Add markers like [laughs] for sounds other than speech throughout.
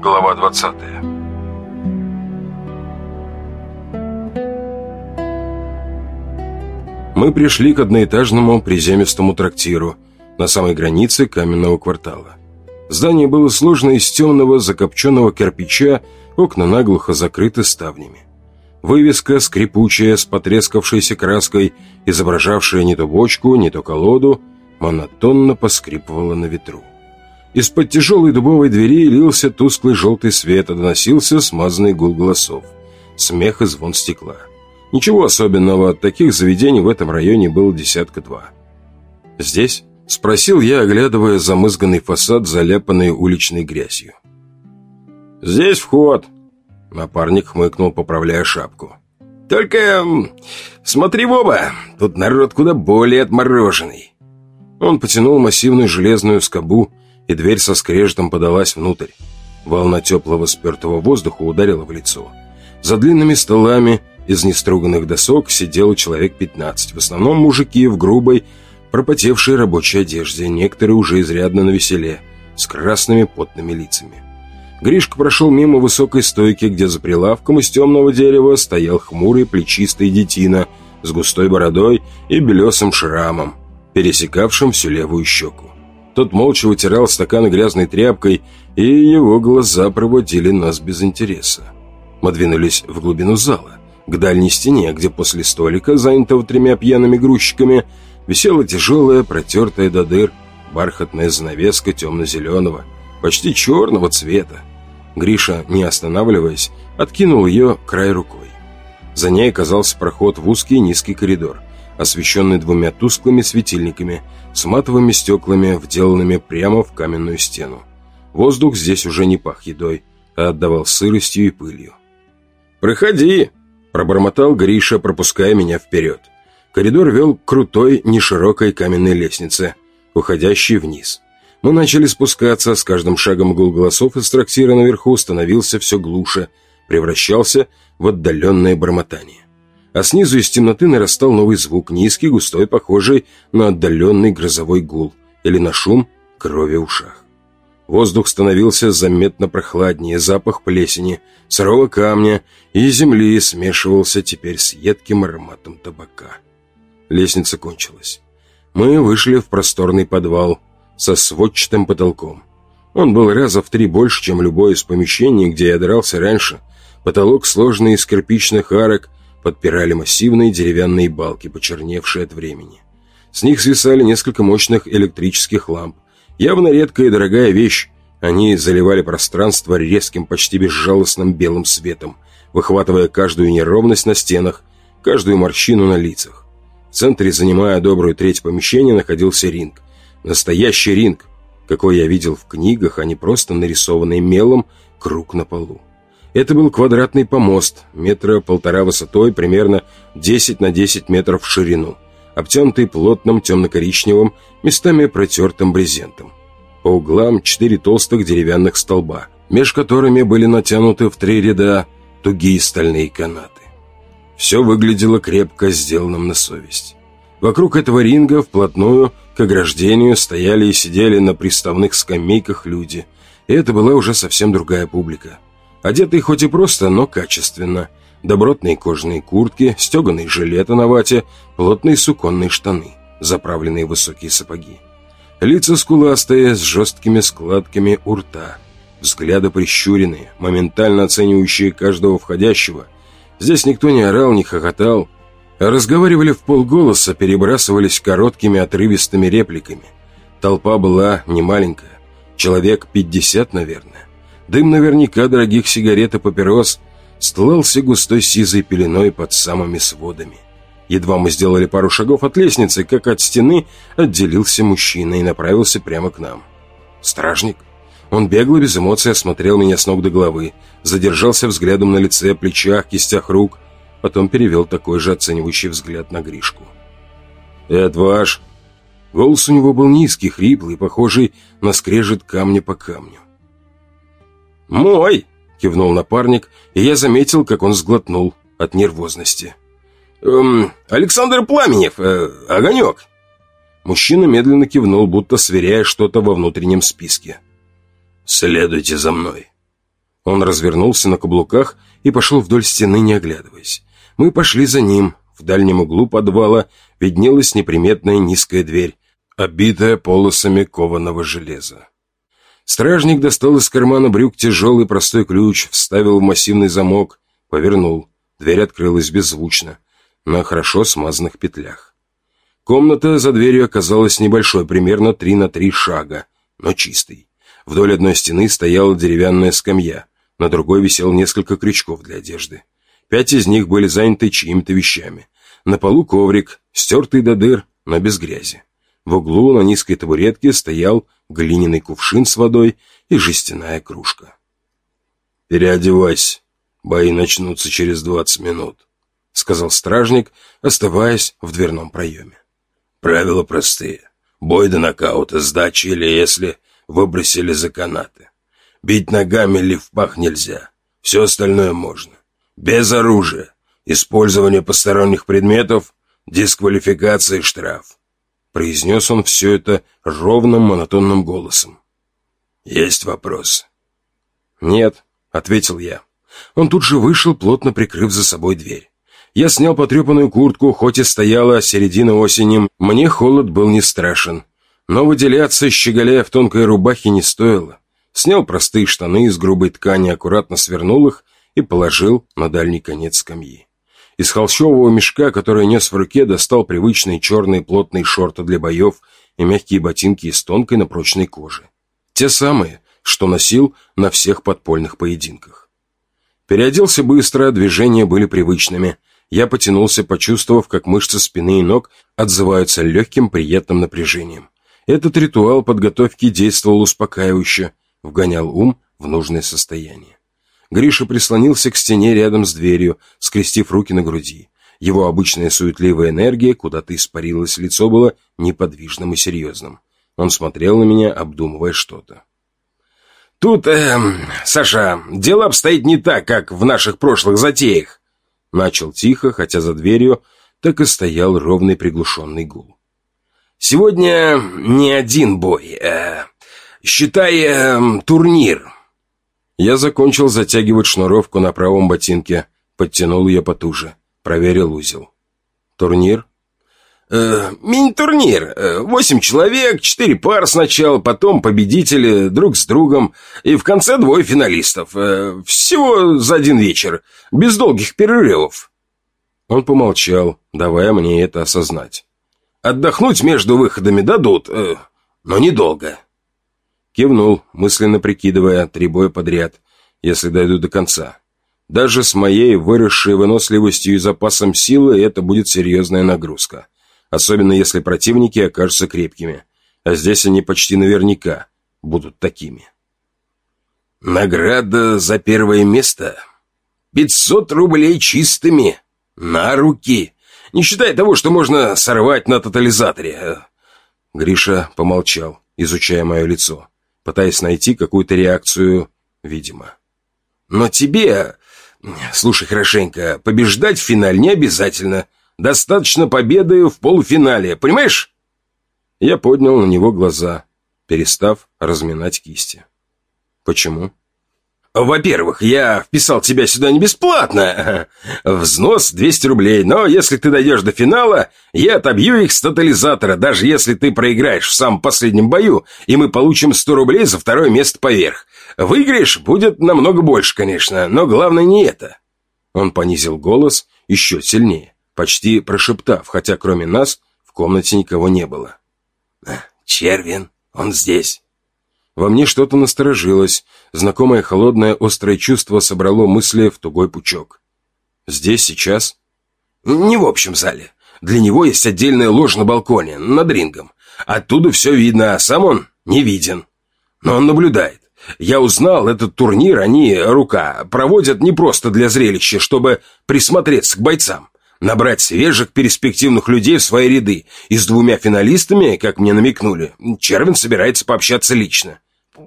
Глава 20 Мы пришли к одноэтажному приземистому трактиру на самой границе каменного квартала. Здание было сложно из темного закопченного кирпича, окна наглухо закрыты ставнями. Вывеска, скрипучая, с потрескавшейся краской, изображавшая не то бочку, не то колоду, монотонно поскрипывала на ветру. Из-под тяжелой дубовой двери лился тусклый желтый свет, а доносился смазанный гул голосов, смех и звон стекла. Ничего особенного, от таких заведений в этом районе было десятка-два. «Здесь?» – спросил я, оглядывая замызганный фасад, заляпанный уличной грязью. «Здесь вход», – напарник хмыкнул, поправляя шапку. «Только смотри в оба, тут народ куда более отмороженный». Он потянул массивную железную скобу, и дверь со скрежетом подалась внутрь. Волна теплого спертого воздуха ударила в лицо. За длинными столами из неструганных досок сидело человек 15, в основном мужики в грубой, пропотевшей рабочей одежде, некоторые уже изрядно на веселе, с красными потными лицами. Гришка прошел мимо высокой стойки, где за прилавком из темного дерева стоял хмурый плечистый детина с густой бородой и белесым шрамом, пересекавшим всю левую щеку. Тот молча вытирал стаканы грязной тряпкой, и его глаза проводили нас без интереса. Мы двинулись в глубину зала, к дальней стене, где после столика, занятого тремя пьяными грузчиками, висела тяжелая, протертая до дыр, бархатная занавеска темно-зеленого, почти черного цвета. Гриша, не останавливаясь, откинул ее край рукой. За ней оказался проход в узкий низкий коридор, освещенный двумя тусклыми светильниками с матовыми стеклами, вделанными прямо в каменную стену. Воздух здесь уже не пах едой, а отдавал сыростью и пылью. «Проходи!» – пробормотал Гриша, пропуская меня вперед. Коридор вел к крутой, неширокой каменной лестнице, уходящей вниз. Мы начали спускаться, с каждым шагом гул голосов из трактира наверху становился все глуше, превращался в отдаленное бормотание а снизу из темноты нарастал новый звук, низкий, густой, похожий на отдаленный грозовой гул или на шум крови в ушах. Воздух становился заметно прохладнее, запах плесени, сырого камня и земли смешивался теперь с едким ароматом табака. Лестница кончилась. Мы вышли в просторный подвал со сводчатым потолком. Он был раза в три больше, чем любое из помещений, где я дрался раньше. Потолок, сложный из кирпичных арок, подпирали массивные деревянные балки, почерневшие от времени. С них свисали несколько мощных электрических ламп. Явно редкая и дорогая вещь. Они заливали пространство резким, почти безжалостным белым светом, выхватывая каждую неровность на стенах, каждую морщину на лицах. В центре, занимая добрую треть помещения, находился ринг. Настоящий ринг, какой я видел в книгах, а не просто нарисованный мелом круг на полу. Это был квадратный помост, метра полтора высотой, примерно 10 на 10 метров в ширину, обтянутый плотным темно-коричневым, местами протертым брезентом. По углам четыре толстых деревянных столба, меж которыми были натянуты в три ряда тугие стальные канаты. Все выглядело крепко сделанным на совесть. Вокруг этого ринга вплотную к ограждению стояли и сидели на приставных скамейках люди, и это была уже совсем другая публика – Одетые хоть и просто, но качественно. Добротные кожаные куртки, стеганые жилеты на вате, плотные суконные штаны, заправленные высокие сапоги. Лица скуластые, с жесткими складками у рта. Взгляды прищуренные, моментально оценивающие каждого входящего. Здесь никто не орал, не хохотал. А разговаривали в полголоса, перебрасывались короткими отрывистыми репликами. Толпа была немаленькая. Человек пятьдесят, наверное. Дым наверняка дорогих сигарет и папирос стлался густой сизой пеленой под самыми сводами. Едва мы сделали пару шагов от лестницы, как от стены отделился мужчина и направился прямо к нам. Стражник. Он бегло, без эмоций осмотрел меня с ног до головы, задержался взглядом на лице, плечах, кистях рук, потом перевел такой же оценивающий взгляд на Гришку. «Это ваш?» Голос у него был низкий, хриплый, похожий на скрежет камня по камню. «Мой!» — кивнул напарник, и я заметил, как он сглотнул от нервозности. «Эм, Александр Пламенев, э, Огонек!» Мужчина медленно кивнул, будто сверяя что-то во внутреннем списке. «Следуйте за мной». Он развернулся на каблуках и пошел вдоль стены, не оглядываясь. Мы пошли за ним. В дальнем углу подвала виднелась неприметная низкая дверь, обитая полосами кованого железа. Стражник достал из кармана брюк тяжелый простой ключ, вставил в массивный замок, повернул. Дверь открылась беззвучно, на хорошо смазанных петлях. Комната за дверью оказалась небольшой, примерно три на три шага, но чистой. Вдоль одной стены стояла деревянная скамья, на другой висело несколько крючков для одежды. Пять из них были заняты чьими-то вещами. На полу коврик, стертый до дыр, но без грязи. В углу на низкой табуретке стоял глиняный кувшин с водой и жестяная кружка. «Переодевайся, бои начнутся через двадцать минут», — сказал стражник, оставаясь в дверном проеме. «Правила простые. Бой до нокаута, сдачи или если выбросили за канаты. Бить ногами или в пах нельзя. Все остальное можно. Без оружия. Использование посторонних предметов, дисквалификация и штраф. Произнес он все это ровным монотонным голосом. «Есть вопрос?» «Нет», — ответил я. Он тут же вышел, плотно прикрыв за собой дверь. Я снял потрепанную куртку, хоть и стояла середина осени, мне холод был не страшен. Но выделяться, щеголяя в тонкой рубахе, не стоило. Снял простые штаны из грубой ткани, аккуратно свернул их и положил на дальний конец скамьи. Из холщового мешка, который нес в руке, достал привычные черные плотные шорты для боев и мягкие ботинки из тонкой, но прочной кожи. Те самые, что носил на всех подпольных поединках. Переоделся быстро, движения были привычными. Я потянулся, почувствовав, как мышцы спины и ног отзываются легким приятным напряжением. Этот ритуал подготовки действовал успокаивающе, вгонял ум в нужное состояние. Гриша прислонился к стене рядом с дверью, скрестив руки на груди. Его обычная суетливая энергия куда-то испарилась, лицо было неподвижным и серьезным. Он смотрел на меня, обдумывая что-то. «Тут, э, Саша, дело обстоит не так, как в наших прошлых затеях», Начал тихо, хотя за дверью так и стоял ровный приглушенный гул. «Сегодня не один бой, э, считай, э, турнир. Я закончил затягивать шнуровку на правом ботинке, подтянул ее потуже, проверил узел. Турнир? Э, Мини-турнир. Э, восемь человек, четыре пар сначала, потом победители друг с другом, и в конце двое финалистов. Э, всего за один вечер, без долгих перерывов. Он помолчал, давая мне это осознать. Отдохнуть между выходами дадут, э, но недолго. Кивнул, мысленно прикидывая три боя подряд, если дойду до конца. Даже с моей выросшей выносливостью и запасом силы это будет серьезная нагрузка. Особенно если противники окажутся крепкими. А здесь они почти наверняка будут такими. Награда за первое место. Пятьсот рублей чистыми. На руки. Не считая того, что можно сорвать на тотализаторе. Гриша помолчал, изучая мое лицо пытаясь найти какую-то реакцию, видимо. «Но тебе, слушай хорошенько, побеждать в финале не обязательно. Достаточно победы в полуфинале, понимаешь?» Я поднял на него глаза, перестав разминать кисти. «Почему?» «Во-первых, я вписал тебя сюда не бесплатно. [laughs] Взнос 200 рублей, но если ты дойдешь до финала, я отобью их с тотализатора, даже если ты проиграешь в самом последнем бою, и мы получим 100 рублей за второе место поверх. Выиграешь будет намного больше, конечно, но главное не это». Он понизил голос еще сильнее, почти прошептав, хотя кроме нас в комнате никого не было. «Червин, он здесь». Во мне что-то насторожилось. Знакомое холодное острое чувство собрало мысли в тугой пучок. «Здесь, сейчас?» «Не в общем зале. Для него есть отдельная ложь на балконе, над рингом. Оттуда все видно, а сам он не виден. Но он наблюдает. Я узнал, этот турнир они, рука, проводят не просто для зрелища, чтобы присмотреться к бойцам набрать свежих перспективных людей в свои ряды. И с двумя финалистами, как мне намекнули, Червин собирается пообщаться лично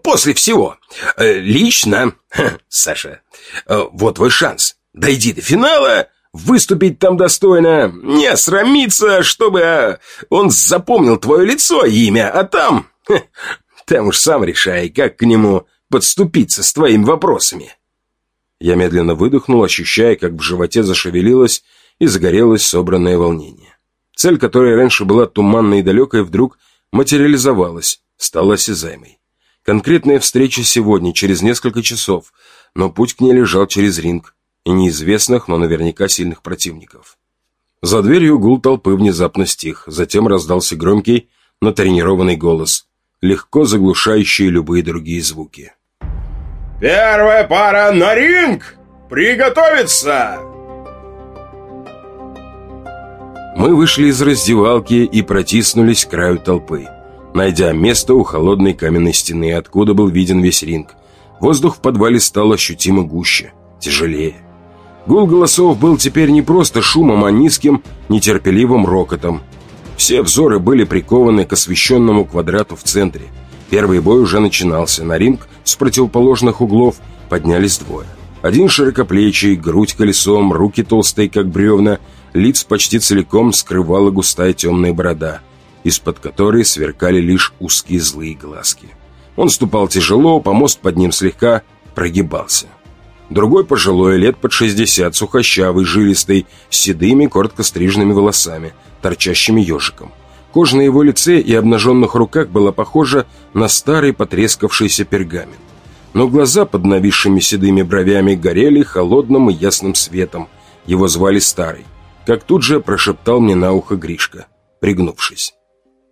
после всего. Э, лично, [laughs] Саша, э, вот твой шанс. Дойди до финала, выступить там достойно, не осрамиться, чтобы а, он запомнил твое лицо имя, а там... [laughs] Там уж сам решай, как к нему подступиться с твоими вопросами. Я медленно выдохнул, ощущая, как в животе зашевелилось и загорелось собранное волнение. Цель, которая раньше была туманной и далекой, вдруг материализовалась, стала осязаемой. Конкретная встреча сегодня, через несколько часов, но путь к ней лежал через ринг и неизвестных, но наверняка сильных противников. За дверью гул толпы внезапно стих, затем раздался громкий, натренированный голос, легко заглушающий любые другие звуки. «Первая пара на ринг! Приготовиться!» Мы вышли из раздевалки и протиснулись к краю толпы, найдя место у холодной каменной стены, откуда был виден весь ринг. Воздух в подвале стал ощутимо гуще, тяжелее. Гул голосов был теперь не просто шумом, а низким, нетерпеливым рокотом. Все взоры были прикованы к освещенному квадрату в центре. Первый бой уже начинался. На ринг с противоположных углов поднялись двое. Один широкоплечий, грудь колесом, руки толстые, как бревна, лиц почти целиком скрывала густая темная борода, из-под которой сверкали лишь узкие злые глазки. Он ступал тяжело, помост под ним слегка прогибался. Другой пожилой, лет под 60, сухощавый, жилистый, с седыми, коротко стриженными волосами, торчащими ежиком. Кожа на его лице и обнаженных руках была похожа на старый потрескавшийся пергамент. Но глаза под нависшими седыми бровями горели холодным и ясным светом. Его звали Старый. Как тут же прошептал мне на ухо Гришка, пригнувшись.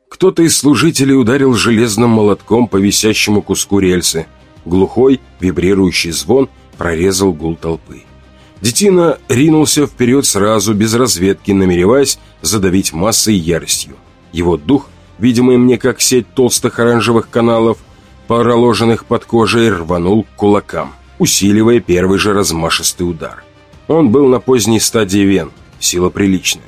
Кто-то из служителей ударил железным молотком по висящему куску рельсы. Глухой, вибрирующий звон прорезал гул толпы. Детина ринулся вперед сразу, без разведки, намереваясь задавить массой яростью. Его дух, видимый мне как сеть толстых оранжевых каналов, проложенных под кожей, рванул к кулакам, усиливая первый же размашистый удар. Он был на поздней стадии вен, сила приличная.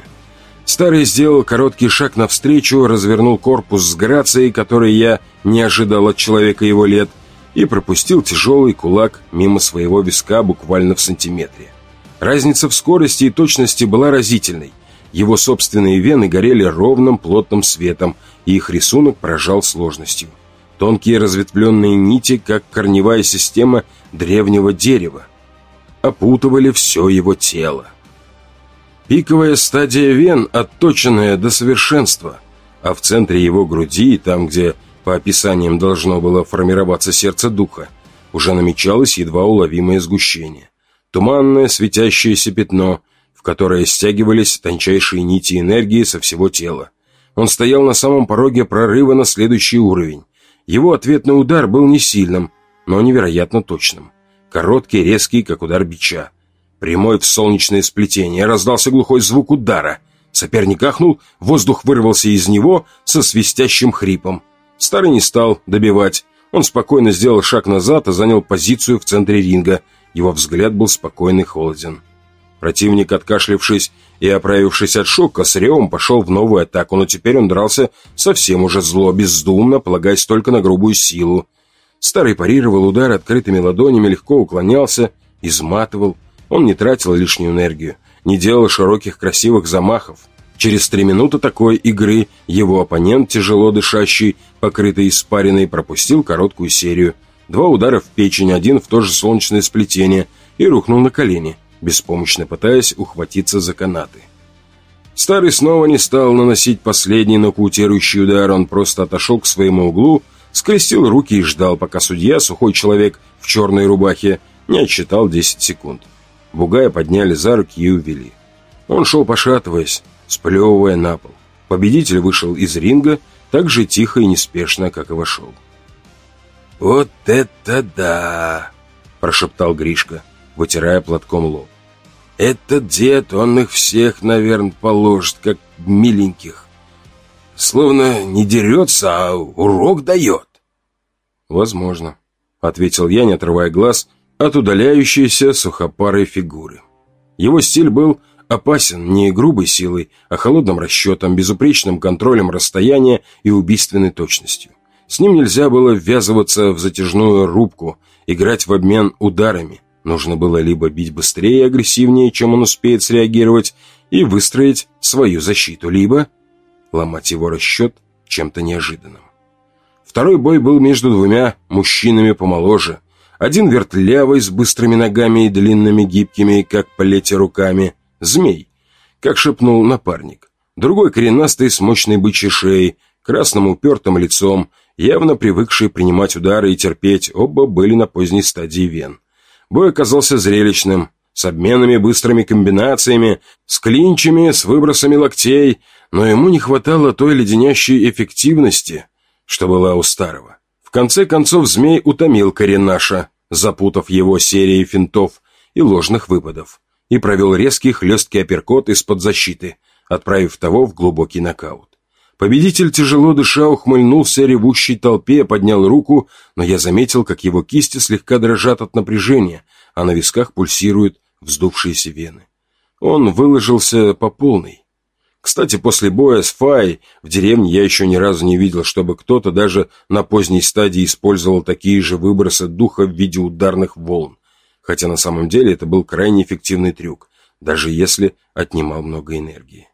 Старый сделал короткий шаг навстречу, развернул корпус с грацией, которой я не ожидал от человека его лет, и пропустил тяжелый кулак мимо своего виска буквально в сантиметре. Разница в скорости и точности была разительной. Его собственные вены горели ровным плотным светом, и их рисунок поражал сложностью. Тонкие разветвленные нити, как корневая система древнего дерева, опутывали все его тело. Пиковая стадия вен, отточенная до совершенства, а в центре его груди, там, где по описаниям должно было формироваться сердце духа, уже намечалось едва уловимое сгущение. Туманное светящееся пятно, в которое стягивались тончайшие нити энергии со всего тела. Он стоял на самом пороге прорыва на следующий уровень. Его ответный удар был не сильным, но невероятно точным. Короткий, резкий, как удар бича. Прямой в солнечное сплетение. Раздался глухой звук удара. Соперник ахнул, воздух вырвался из него со свистящим хрипом. Старый не стал добивать. Он спокойно сделал шаг назад и занял позицию в центре ринга. Его взгляд был спокойный и холоден. Противник, откашлившись и оправившись от шока, с ревом пошел в новую атаку, но теперь он дрался совсем уже зло, бездумно, полагаясь только на грубую силу. Старый парировал удар открытыми ладонями, легко уклонялся, изматывал. Он не тратил лишнюю энергию, не делал широких красивых замахов. Через три минуты такой игры его оппонент, тяжело дышащий, покрытый испариной, пропустил короткую серию. Два удара в печень, один в то же солнечное сплетение и рухнул на колени беспомощно пытаясь ухватиться за канаты. Старый снова не стал наносить последний нокаутирующий удар, он просто отошел к своему углу, скрестил руки и ждал, пока судья, сухой человек в черной рубахе, не отсчитал 10 секунд. Бугая подняли за руки и увели. Он шел пошатываясь, сплевывая на пол. Победитель вышел из ринга так же тихо и неспешно, как и вошел. «Вот это да!» – прошептал Гришка, вытирая платком лоб. Этот дед, он их всех, наверное, положит, как миленьких. Словно не дерется, а урок дает. Возможно, ответил я, не отрывая глаз от удаляющейся сухопарой фигуры. Его стиль был опасен не грубой силой, а холодным расчетом, безупречным контролем расстояния и убийственной точностью. С ним нельзя было ввязываться в затяжную рубку, играть в обмен ударами – Нужно было либо бить быстрее и агрессивнее, чем он успеет среагировать, и выстроить свою защиту, либо ломать его расчет чем-то неожиданным. Второй бой был между двумя мужчинами помоложе. Один вертлявый, с быстрыми ногами и длинными гибкими, как плети руками. Змей, как шепнул напарник. Другой коренастый, с мощной бычьей шеей, красным упертым лицом, явно привыкший принимать удары и терпеть, оба были на поздней стадии вен. Бой оказался зрелищным, с обменами, быстрыми комбинациями, с клинчами, с выбросами локтей, но ему не хватало той леденящей эффективности, что была у старого. В конце концов змей утомил Коренаша, запутав его серией финтов и ложных выпадов, и провел резкий хлесткий апперкот из-под защиты, отправив того в глубокий нокаут. Победитель, тяжело дыша, ухмыльнулся ревущей толпе, поднял руку, но я заметил, как его кисти слегка дрожат от напряжения, а на висках пульсируют вздувшиеся вены. Он выложился по полной. Кстати, после боя с Фай в деревне я еще ни разу не видел, чтобы кто-то даже на поздней стадии использовал такие же выбросы духа в виде ударных волн. Хотя на самом деле это был крайне эффективный трюк, даже если отнимал много энергии.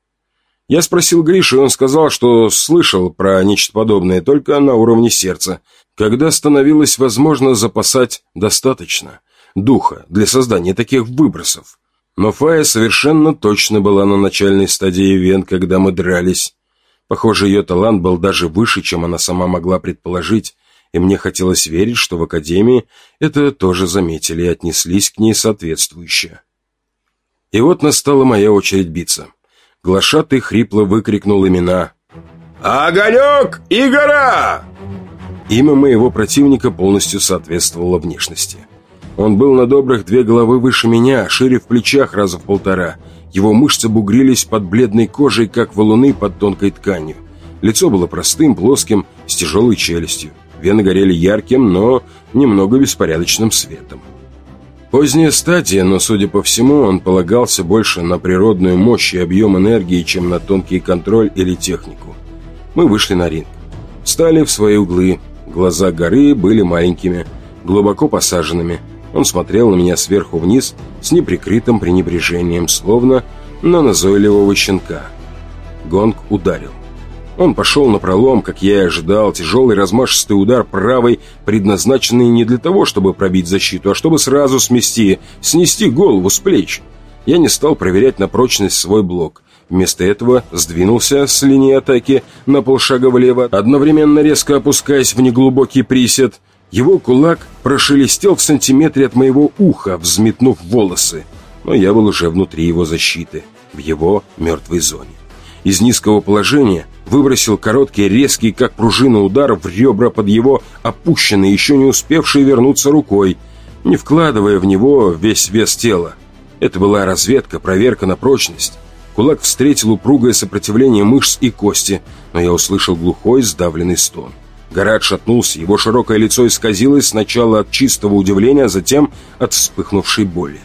Я спросил Гришу, и он сказал, что слышал про нечто подобное только на уровне сердца, когда становилось возможно запасать достаточно духа для создания таких выбросов. Но Фая совершенно точно была на начальной стадии вен, когда мы дрались. Похоже, ее талант был даже выше, чем она сама могла предположить, и мне хотелось верить, что в Академии это тоже заметили и отнеслись к ней соответствующе. И вот настала моя очередь биться. Глашатый хрипло выкрикнул имена. «Огонек и гора!» Имя моего противника полностью соответствовало внешности. Он был на добрых две головы выше меня, шире в плечах раза в полтора. Его мышцы бугрились под бледной кожей, как валуны под тонкой тканью. Лицо было простым, плоским, с тяжелой челюстью. Вены горели ярким, но немного беспорядочным светом. Поздняя стадия, но, судя по всему, он полагался больше на природную мощь и объем энергии, чем на тонкий контроль или технику. Мы вышли на ринг. Встали в свои углы. Глаза горы были маленькими, глубоко посаженными – он смотрел на меня сверху вниз с неприкрытым пренебрежением, словно на назойливого щенка. Гонг ударил. Он пошел на пролом, как я и ожидал, тяжелый размашистый удар правой, предназначенный не для того, чтобы пробить защиту, а чтобы сразу смести, снести голову с плеч. Я не стал проверять на прочность свой блок. Вместо этого сдвинулся с линии атаки на полшага влево, одновременно резко опускаясь в неглубокий присед – его кулак прошелестел в сантиметре от моего уха, взметнув волосы, но я был уже внутри его защиты, в его мертвой зоне. Из низкого положения выбросил короткий, резкий, как пружина, удар в ребра под его опущенный, еще не успевший вернуться рукой, не вкладывая в него весь вес тела. Это была разведка, проверка на прочность. Кулак встретил упругое сопротивление мышц и кости, но я услышал глухой, сдавленный стон. Гора отшатнулся, его широкое лицо исказилось сначала от чистого удивления, а затем от вспыхнувшей боли.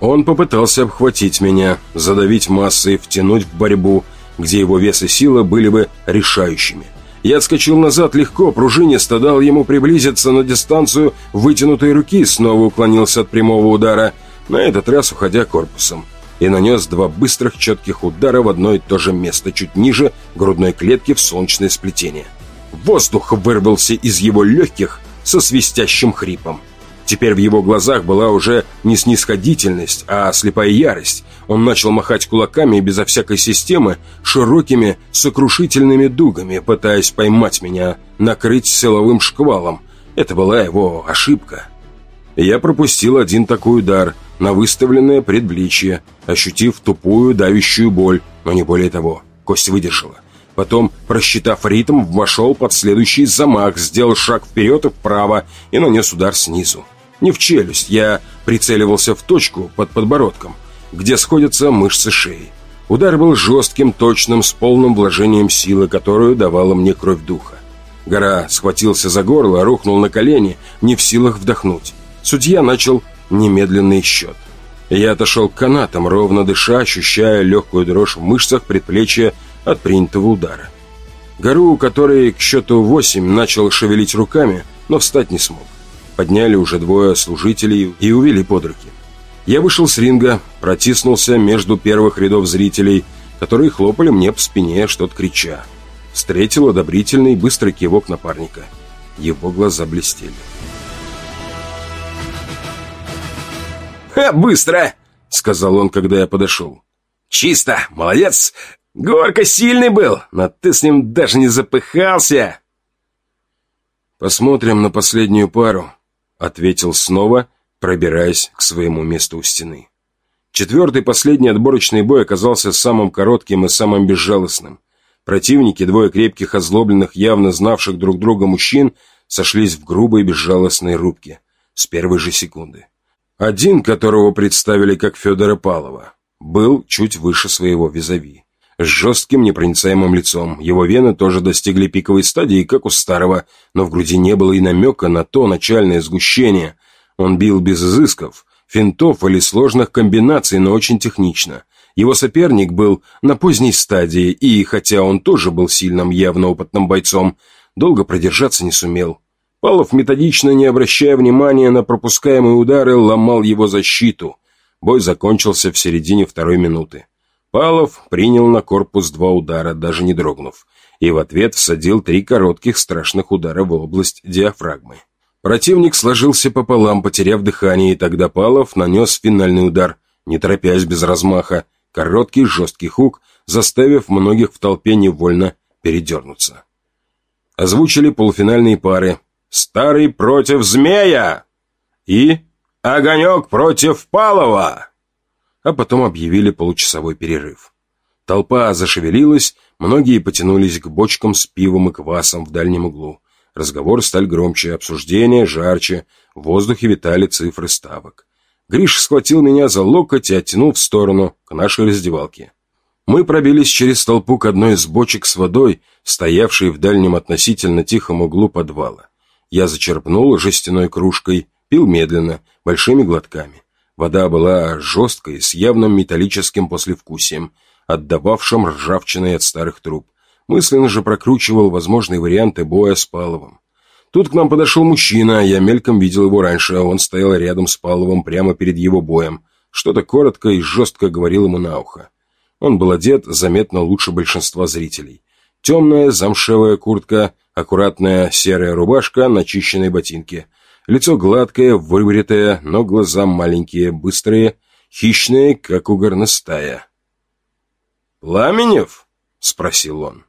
Он попытался обхватить меня, задавить массой, втянуть в борьбу, где его вес и сила были бы решающими. Я отскочил назад легко, пружинисто дал ему приблизиться на дистанцию вытянутой руки, снова уклонился от прямого удара, на этот раз уходя корпусом, и нанес два быстрых четких удара в одно и то же место, чуть ниже грудной клетки в солнечное сплетение. Воздух вырвался из его легких со свистящим хрипом. Теперь в его глазах была уже не снисходительность, а слепая ярость. Он начал махать кулаками безо всякой системы, широкими сокрушительными дугами, пытаясь поймать меня, накрыть силовым шквалом. Это была его ошибка. Я пропустил один такой удар на выставленное предплечье, ощутив тупую давящую боль, но не более того. Кость выдержала. Потом, просчитав ритм, вошел под следующий замах, сделал шаг вперед и вправо и нанес удар снизу. Не в челюсть, я прицеливался в точку под подбородком, где сходятся мышцы шеи. Удар был жестким, точным, с полным вложением силы, которую давала мне кровь духа. Гора схватился за горло, рухнул на колени, не в силах вдохнуть. Судья начал немедленный счет. Я отошел к канатам, ровно дыша, ощущая легкую дрожь в мышцах предплечья от принятого удара. Гору, который к счету восемь начал шевелить руками, но встать не смог. Подняли уже двое служителей и увели под руки. Я вышел с ринга, протиснулся между первых рядов зрителей, которые хлопали мне по спине, что-то крича. Встретил одобрительный быстрый кивок напарника. Его глаза блестели. «Ха, быстро!» — сказал он, когда я подошел. «Чисто! Молодец! Горка сильный был, но ты с ним даже не запыхался!» «Посмотрим на последнюю пару», — ответил снова, пробираясь к своему месту у стены. Четвертый последний отборочный бой оказался самым коротким и самым безжалостным. Противники, двое крепких, озлобленных, явно знавших друг друга мужчин, сошлись в грубой безжалостной рубке с первой же секунды. Один, которого представили как Федора Палова, был чуть выше своего визави. С жестким непроницаемым лицом. Его вены тоже достигли пиковой стадии, как у старого, но в груди не было и намека на то начальное сгущение. Он бил без изысков, финтов или сложных комбинаций, но очень технично. Его соперник был на поздней стадии, и, хотя он тоже был сильным, явно опытным бойцом, долго продержаться не сумел. Палов, методично не обращая внимания на пропускаемые удары, ломал его защиту. Бой закончился в середине второй минуты. Палов принял на корпус два удара, даже не дрогнув, и в ответ всадил три коротких страшных удара в область диафрагмы. Противник сложился пополам, потеряв дыхание, и тогда Палов нанес финальный удар, не торопясь без размаха, короткий жесткий хук, заставив многих в толпе невольно передернуться. Озвучили полуфинальные пары «Старый против Змея» и «Огонек против Палова» а потом объявили получасовой перерыв. Толпа зашевелилась, многие потянулись к бочкам с пивом и квасом в дальнем углу. Разговор стал громче, обсуждение жарче, в воздухе витали цифры ставок. Гриш схватил меня за локоть и оттянул в сторону, к нашей раздевалке. Мы пробились через толпу к одной из бочек с водой, стоявшей в дальнем относительно тихом углу подвала. Я зачерпнул жестяной кружкой, пил медленно, большими глотками. Вода была жесткой, с явным металлическим послевкусием, отдававшим ржавчиной от старых труб. Мысленно же прокручивал возможные варианты боя с Паловым. Тут к нам подошел мужчина, я мельком видел его раньше, а он стоял рядом с Паловым прямо перед его боем. Что-то коротко и жестко говорил ему на ухо. Он был одет заметно лучше большинства зрителей. Темная замшевая куртка, аккуратная серая рубашка, начищенные ботинки. Лицо гладкое, выбритое, но глаза маленькие, быстрые, хищные, как у горностая. «Пламенев?» — спросил он.